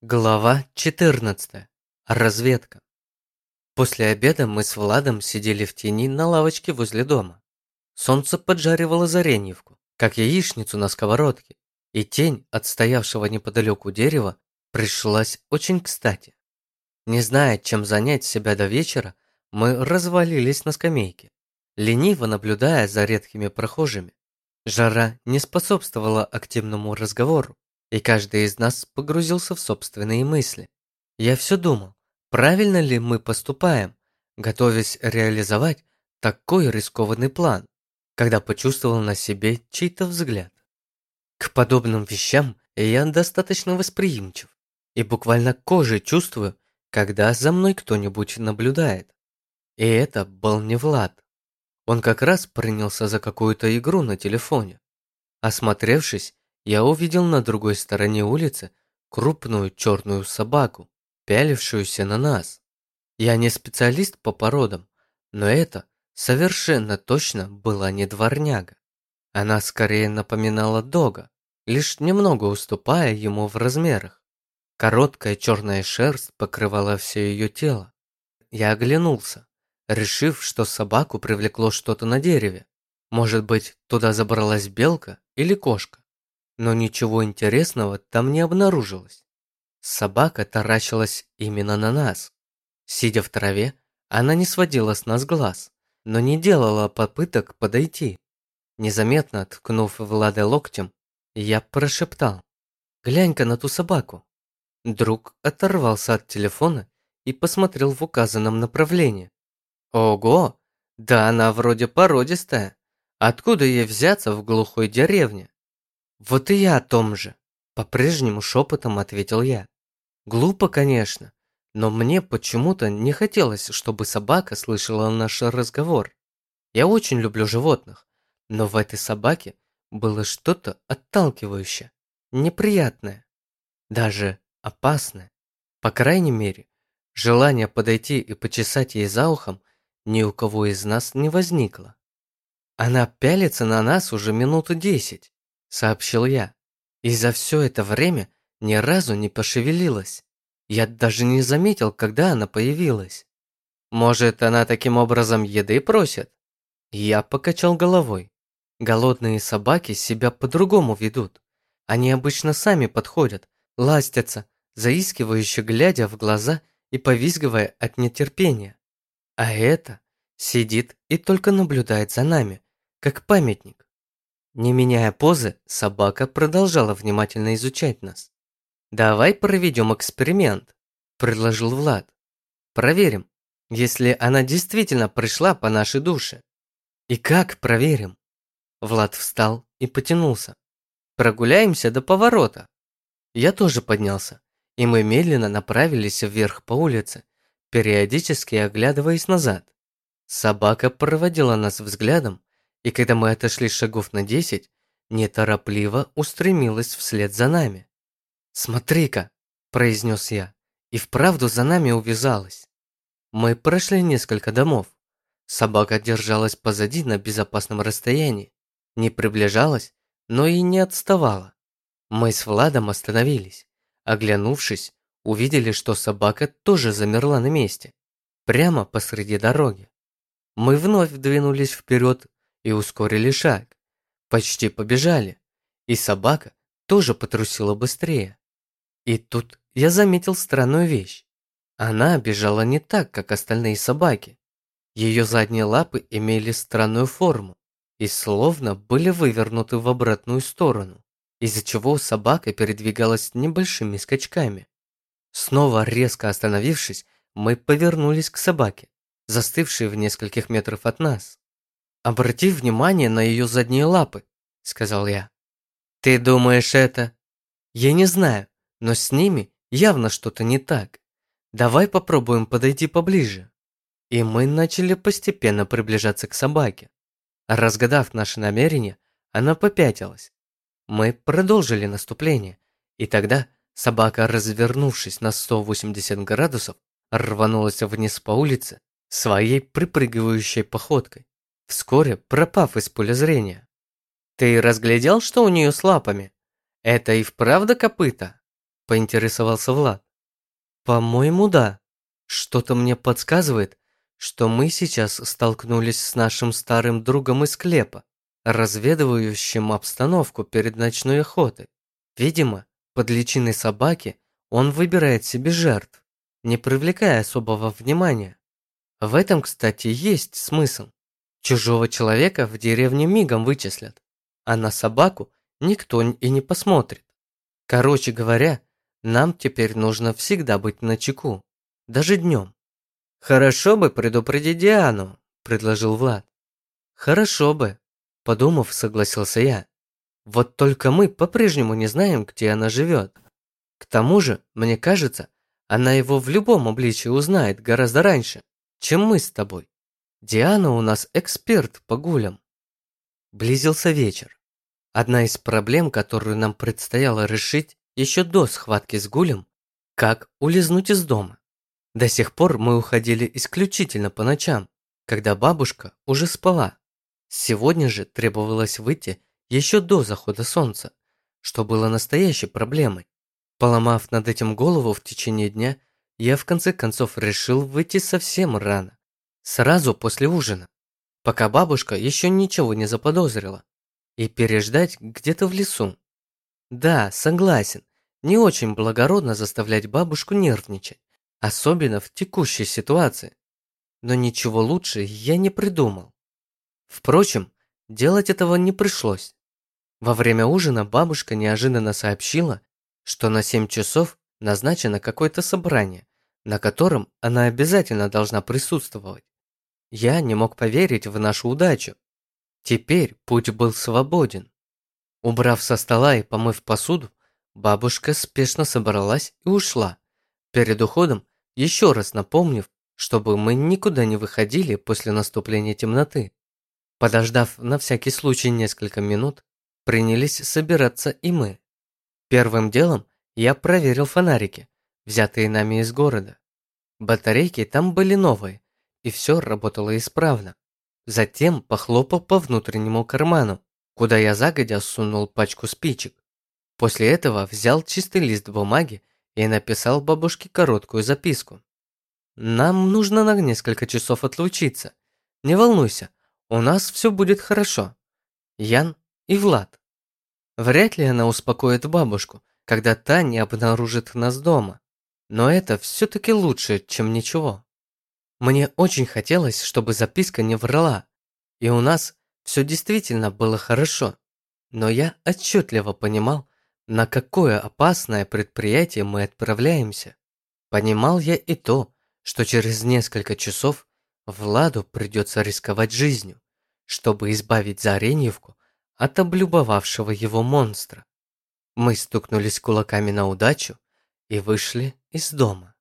Глава 14. Разведка. После обеда мы с Владом сидели в тени на лавочке возле дома. Солнце поджаривало зареньевку, как яичницу на сковородке, и тень от стоявшего неподалеку дерева пришлась очень кстати. Не зная, чем занять себя до вечера, мы развалились на скамейке, лениво наблюдая за редкими прохожими. Жара не способствовала активному разговору, и каждый из нас погрузился в собственные мысли. Я все думал, правильно ли мы поступаем, готовясь реализовать такой рискованный план, когда почувствовал на себе чей-то взгляд. К подобным вещам я достаточно восприимчив и буквально кожей чувствую, когда за мной кто-нибудь наблюдает. И это был не Влад. Он как раз принялся за какую-то игру на телефоне. Осмотревшись, я увидел на другой стороне улицы крупную черную собаку, пялившуюся на нас. Я не специалист по породам, но это совершенно точно была не дворняга. Она скорее напоминала дога, лишь немного уступая ему в размерах. Короткая черная шерсть покрывала все ее тело. Я оглянулся, решив, что собаку привлекло что-то на дереве. Может быть, туда забралась белка или кошка но ничего интересного там не обнаружилось. Собака таращилась именно на нас. Сидя в траве, она не сводила с нас глаз, но не делала попыток подойти. Незаметно ткнув Влада локтем, я прошептал. «Глянь-ка на ту собаку». Друг оторвался от телефона и посмотрел в указанном направлении. «Ого! Да она вроде породистая. Откуда ей взяться в глухой деревне?» «Вот и я о том же», – по-прежнему шепотом ответил я. «Глупо, конечно, но мне почему-то не хотелось, чтобы собака слышала наш разговор. Я очень люблю животных, но в этой собаке было что-то отталкивающее, неприятное, даже опасное. По крайней мере, желание подойти и почесать ей за ухом ни у кого из нас не возникло. Она пялится на нас уже минуту десять, сообщил я. И за все это время ни разу не пошевелилась. Я даже не заметил, когда она появилась. Может, она таким образом еды просит? Я покачал головой. Голодные собаки себя по-другому ведут. Они обычно сами подходят, ластятся, заискивающе глядя в глаза и повизгивая от нетерпения. А это сидит и только наблюдает за нами, как памятник. Не меняя позы, собака продолжала внимательно изучать нас. «Давай проведем эксперимент», – предложил Влад. «Проверим, если она действительно пришла по нашей душе». «И как проверим?» Влад встал и потянулся. «Прогуляемся до поворота». Я тоже поднялся, и мы медленно направились вверх по улице, периодически оглядываясь назад. Собака проводила нас взглядом, и когда мы отошли шагов на десять, неторопливо устремилась вслед за нами. «Смотри-ка!» – произнес я, и вправду за нами увязалась. Мы прошли несколько домов. Собака держалась позади на безопасном расстоянии, не приближалась, но и не отставала. Мы с Владом остановились. Оглянувшись, увидели, что собака тоже замерла на месте, прямо посреди дороги. Мы вновь двинулись вперед и ускорили шаг. Почти побежали. И собака тоже потрусила быстрее. И тут я заметил странную вещь. Она бежала не так, как остальные собаки. Ее задние лапы имели странную форму и словно были вывернуты в обратную сторону, из-за чего собака передвигалась небольшими скачками. Снова резко остановившись, мы повернулись к собаке, застывшей в нескольких метрах от нас. «Обрати внимание на ее задние лапы», – сказал я. «Ты думаешь это?» «Я не знаю, но с ними явно что-то не так. Давай попробуем подойти поближе». И мы начали постепенно приближаться к собаке. Разгадав наше намерение, она попятилась. Мы продолжили наступление, и тогда собака, развернувшись на 180 градусов, рванулась вниз по улице своей припрыгивающей походкой вскоре пропав из поля зрения. «Ты разглядел, что у нее с лапами? Это и вправду копыта?» Поинтересовался Влад. По-моему, да. Что-то мне подсказывает, что мы сейчас столкнулись с нашим старым другом из склепа, разведывающим обстановку перед ночной охотой. Видимо, под личиной собаки он выбирает себе жертв, не привлекая особого внимания. В этом, кстати, есть смысл. Чужого человека в деревне мигом вычислят, а на собаку никто и не посмотрит. Короче говоря, нам теперь нужно всегда быть начеку, даже днем. «Хорошо бы предупредить Диану», – предложил Влад. «Хорошо бы», – подумав, согласился я. «Вот только мы по-прежнему не знаем, где она живет. К тому же, мне кажется, она его в любом обличии узнает гораздо раньше, чем мы с тобой. Диана у нас эксперт по гулям». Близился вечер. Одна из проблем, которую нам предстояло решить еще до схватки с гулем, как улизнуть из дома. До сих пор мы уходили исключительно по ночам, когда бабушка уже спала. Сегодня же требовалось выйти еще до захода солнца, что было настоящей проблемой. Поломав над этим голову в течение дня, я в конце концов решил выйти совсем рано, сразу после ужина, пока бабушка еще ничего не заподозрила, и переждать где-то в лесу. Да, согласен, не очень благородно заставлять бабушку нервничать, особенно в текущей ситуации. Но ничего лучше я не придумал. Впрочем, делать этого не пришлось. Во время ужина бабушка неожиданно сообщила, что на 7 часов назначено какое-то собрание, на котором она обязательно должна присутствовать. Я не мог поверить в нашу удачу. Теперь путь был свободен. Убрав со стола и помыв посуду, бабушка спешно собралась и ушла. Перед уходом еще раз напомнив, чтобы мы никуда не выходили после наступления темноты. Подождав на всякий случай несколько минут, принялись собираться и мы. Первым делом я проверил фонарики, взятые нами из города. Батарейки там были новые, и все работало исправно. Затем похлопал по внутреннему карману, куда я загодя сунул пачку спичек. После этого взял чистый лист бумаги и написал бабушке короткую записку. «Нам нужно на несколько часов отлучиться. Не волнуйся, у нас все будет хорошо. Ян и Влад». Вряд ли она успокоит бабушку, когда та не обнаружит нас дома. Но это все-таки лучше, чем ничего. Мне очень хотелось, чтобы записка не врала, и у нас все действительно было хорошо. Но я отчетливо понимал, на какое опасное предприятие мы отправляемся. Понимал я и то, что через несколько часов Владу придется рисковать жизнью, чтобы избавить Зареньевку от облюбовавшего его монстра. Мы стукнулись кулаками на удачу и вышли из дома.